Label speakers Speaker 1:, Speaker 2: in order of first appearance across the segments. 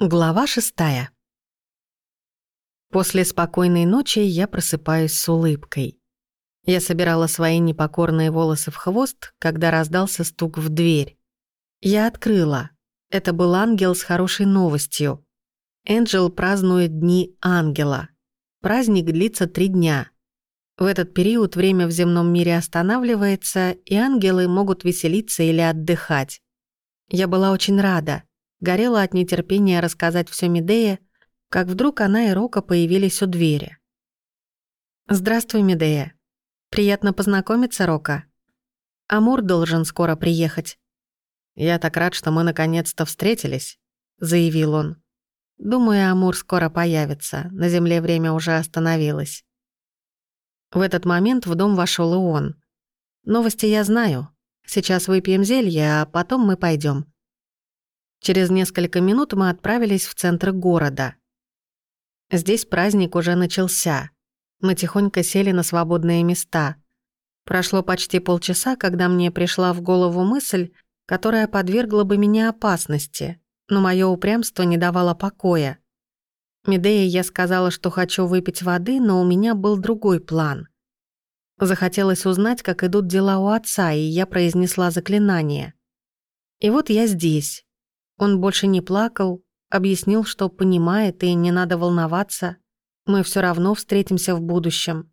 Speaker 1: Глава шестая. После спокойной ночи я просыпаюсь с улыбкой. Я собирала свои непокорные волосы в хвост, когда раздался стук в дверь. Я открыла. Это был ангел с хорошей новостью. Энджел празднует Дни Ангела. Праздник длится три дня. В этот период время в земном мире останавливается, и ангелы могут веселиться или отдыхать. Я была очень рада горела от нетерпения рассказать все Медее, как вдруг она и Рока появились у двери. «Здравствуй, Медея. Приятно познакомиться, Рока. Амур должен скоро приехать». «Я так рад, что мы наконец-то встретились», — заявил он. «Думаю, Амур скоро появится. На Земле время уже остановилось». В этот момент в дом вошел и он. «Новости я знаю. Сейчас выпьем зелье, а потом мы пойдем. Через несколько минут мы отправились в центр города. Здесь праздник уже начался. Мы тихонько сели на свободные места. Прошло почти полчаса, когда мне пришла в голову мысль, которая подвергла бы меня опасности, но мое упрямство не давало покоя. Медея я сказала, что хочу выпить воды, но у меня был другой план. Захотелось узнать, как идут дела у отца, и я произнесла заклинание. И вот я здесь, он больше не плакал, объяснил, что понимает и не надо волноваться. Мы все равно встретимся в будущем.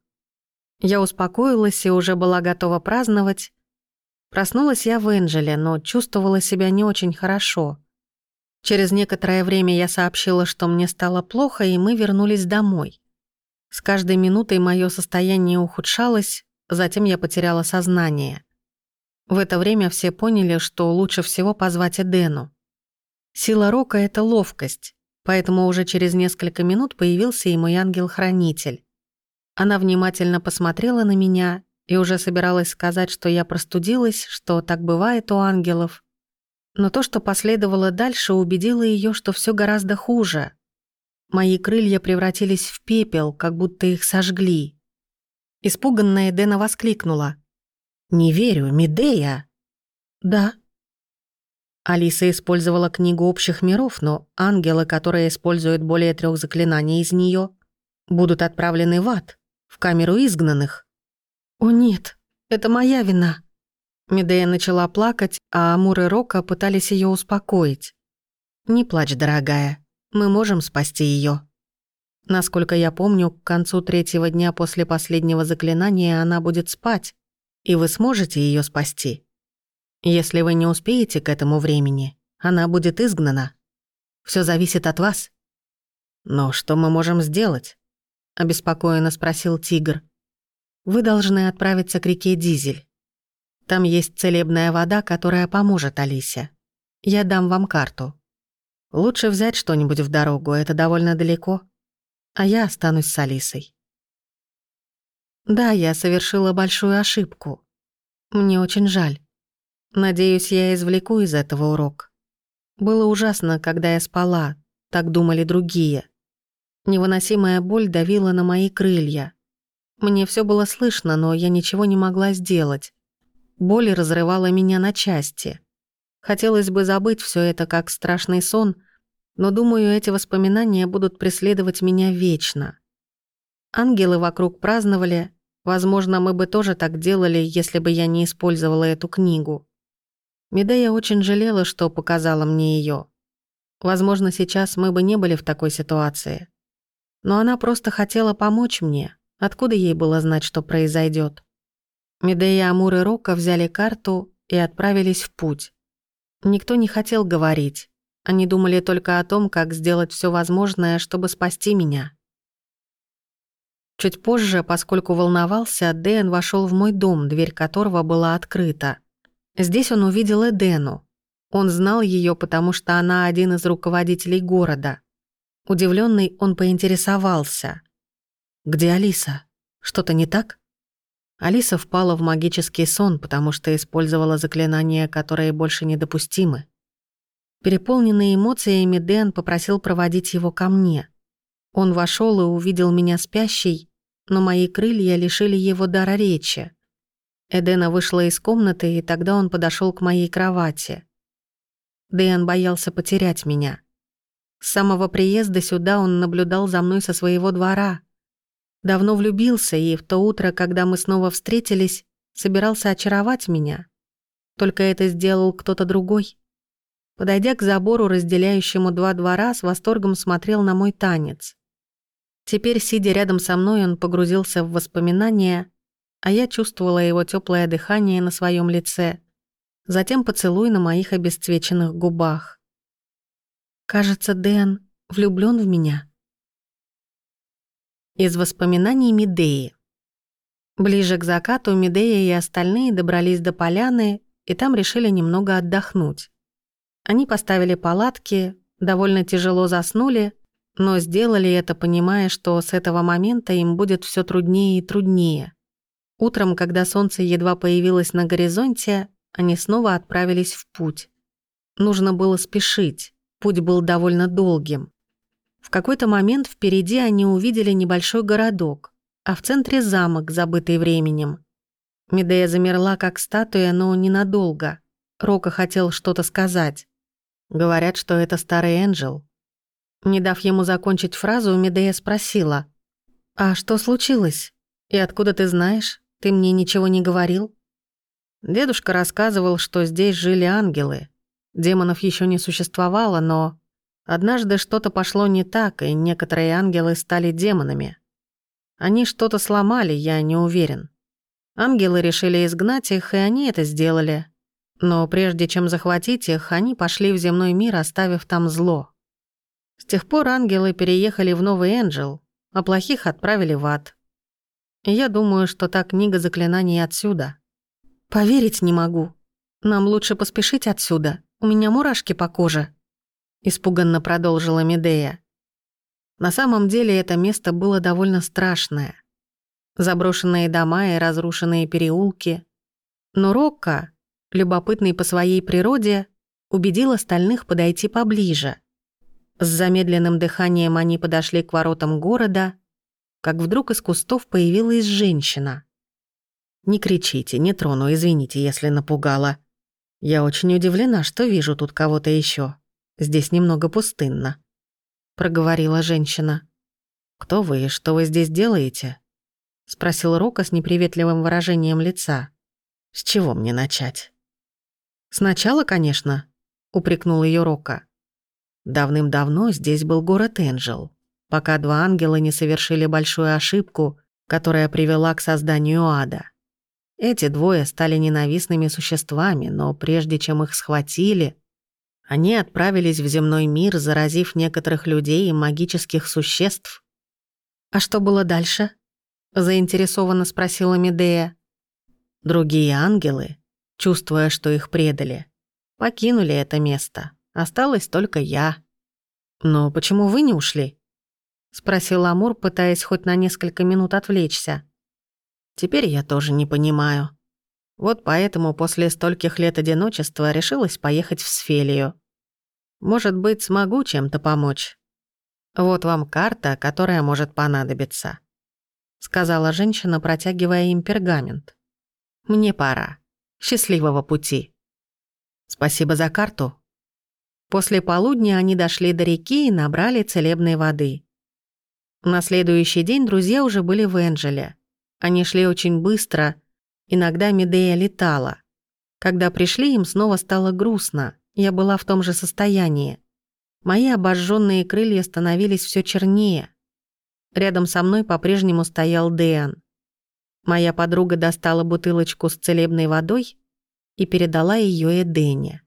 Speaker 1: Я успокоилась и уже была готова праздновать. Проснулась я в Энджеле, но чувствовала себя не очень хорошо. Через некоторое время я сообщила, что мне стало плохо, и мы вернулись домой. С каждой минутой мое состояние ухудшалось, затем я потеряла сознание. В это время все поняли, что лучше всего позвать Эдену. Сила Рока — это ловкость, поэтому уже через несколько минут появился и мой ангел-хранитель. Она внимательно посмотрела на меня и уже собиралась сказать, что я простудилась, что так бывает у ангелов. Но то, что последовало дальше, убедило ее, что все гораздо хуже. Мои крылья превратились в пепел, как будто их сожгли. Испуганная Дэна воскликнула. «Не верю, Медея!» «Да», Алиса использовала книгу общих миров, но ангелы, которые используют более трех заклинаний из нее, будут отправлены в ад, в камеру изгнанных. «О нет, это моя вина!» Медея начала плакать, а Амур и Рока пытались ее успокоить. «Не плачь, дорогая, мы можем спасти ее. Насколько я помню, к концу третьего дня после последнего заклинания она будет спать, и вы сможете ее спасти. Если вы не успеете к этому времени, она будет изгнана. Все зависит от вас. Но что мы можем сделать? обеспокоенно спросил тигр. Вы должны отправиться к реке Дизель. Там есть целебная вода, которая поможет Алисе. Я дам вам карту. Лучше взять что-нибудь в дорогу, это довольно далеко. А я останусь с Алисой. Да, я совершила большую ошибку. Мне очень жаль. Надеюсь, я извлеку из этого урок. Было ужасно, когда я спала, так думали другие. Невыносимая боль давила на мои крылья. Мне все было слышно, но я ничего не могла сделать. Боль разрывала меня на части. Хотелось бы забыть все это как страшный сон, но думаю, эти воспоминания будут преследовать меня вечно. Ангелы вокруг праздновали, возможно, мы бы тоже так делали, если бы я не использовала эту книгу. Медея очень жалела, что показала мне ее. Возможно, сейчас мы бы не были в такой ситуации. Но она просто хотела помочь мне. Откуда ей было знать, что произойдет? Медея, Амур и Рока взяли карту и отправились в путь. Никто не хотел говорить. Они думали только о том, как сделать все возможное, чтобы спасти меня. Чуть позже, поскольку волновался, Дэн вошел в мой дом, дверь которого была открыта. Здесь он увидел Эдену. Он знал ее, потому что она один из руководителей города. Удивленный, он поинтересовался. «Где Алиса? Что-то не так?» Алиса впала в магический сон, потому что использовала заклинания, которые больше недопустимы. Переполненный эмоциями, Дэн попросил проводить его ко мне. Он вошел и увидел меня спящей, но мои крылья лишили его дара речи. Эдена вышла из комнаты, и тогда он подошел к моей кровати. Дэн боялся потерять меня. С самого приезда сюда он наблюдал за мной со своего двора. Давно влюбился и в то утро, когда мы снова встретились, собирался очаровать меня. Только это сделал кто-то другой. Подойдя к забору, разделяющему два двора, с восторгом смотрел на мой танец. Теперь, сидя рядом со мной, он погрузился в воспоминания, а я чувствовала его теплое дыхание на своем лице, затем поцелуй на моих обесцвеченных губах. Кажется, Дэн влюблён в меня. Из воспоминаний Медеи. Ближе к закату Медея и остальные добрались до поляны и там решили немного отдохнуть. Они поставили палатки, довольно тяжело заснули, но сделали это, понимая, что с этого момента им будет все труднее и труднее. Утром, когда солнце едва появилось на горизонте, они снова отправились в путь. Нужно было спешить, путь был довольно долгим. В какой-то момент впереди они увидели небольшой городок, а в центре замок, забытый временем. Медея замерла, как статуя, но ненадолго. Рока хотел что-то сказать. Говорят, что это старый Энджел. Не дав ему закончить фразу, Медея спросила. «А что случилось? И откуда ты знаешь? Ты мне ничего не говорил?» Дедушка рассказывал, что здесь жили ангелы. Демонов еще не существовало, но... Однажды что-то пошло не так, и некоторые ангелы стали демонами. Они что-то сломали, я не уверен. Ангелы решили изгнать их, и они это сделали. Но прежде чем захватить их, они пошли в земной мир, оставив там зло. С тех пор ангелы переехали в Новый Энджел, а плохих отправили в ад. Я думаю, что та книга заклинаний отсюда. Поверить не могу. Нам лучше поспешить отсюда. У меня мурашки по коже. Испуганно продолжила Медея. На самом деле это место было довольно страшное. Заброшенные дома и разрушенные переулки. Но Рокко, любопытный по своей природе, убедил остальных подойти поближе. С замедленным дыханием они подошли к воротам города, как вдруг из кустов появилась женщина. «Не кричите, не трону, извините, если напугала. Я очень удивлена, что вижу тут кого-то еще. Здесь немного пустынно», — проговорила женщина. «Кто вы и что вы здесь делаете?» — спросил Рока с неприветливым выражением лица. «С чего мне начать?» «Сначала, конечно», — упрекнул ее Рока. Давным-давно здесь был город Энджел, пока два ангела не совершили большую ошибку, которая привела к созданию ада. Эти двое стали ненавистными существами, но прежде чем их схватили, они отправились в земной мир, заразив некоторых людей и магических существ. «А что было дальше?» — заинтересованно спросила Медея. Другие ангелы, чувствуя, что их предали, покинули это место. Осталась только я. «Но почему вы не ушли?» — спросил Амур, пытаясь хоть на несколько минут отвлечься. «Теперь я тоже не понимаю. Вот поэтому после стольких лет одиночества решилась поехать в Сфелию. Может быть, смогу чем-то помочь. Вот вам карта, которая может понадобиться», — сказала женщина, протягивая им пергамент. «Мне пора. Счастливого пути». «Спасибо за карту», После полудня они дошли до реки и набрали целебной воды. На следующий день друзья уже были в Энджеле. Они шли очень быстро, иногда Медея летала. Когда пришли, им снова стало грустно, я была в том же состоянии. Мои обожженные крылья становились все чернее. Рядом со мной по-прежнему стоял Дэн. Моя подруга достала бутылочку с целебной водой и передала ее Эдене.